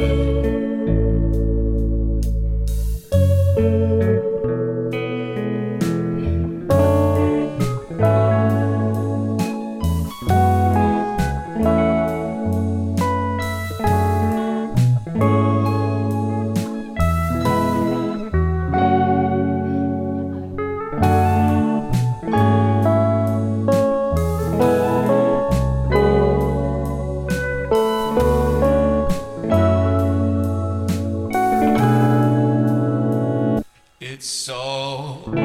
Spirit. It's so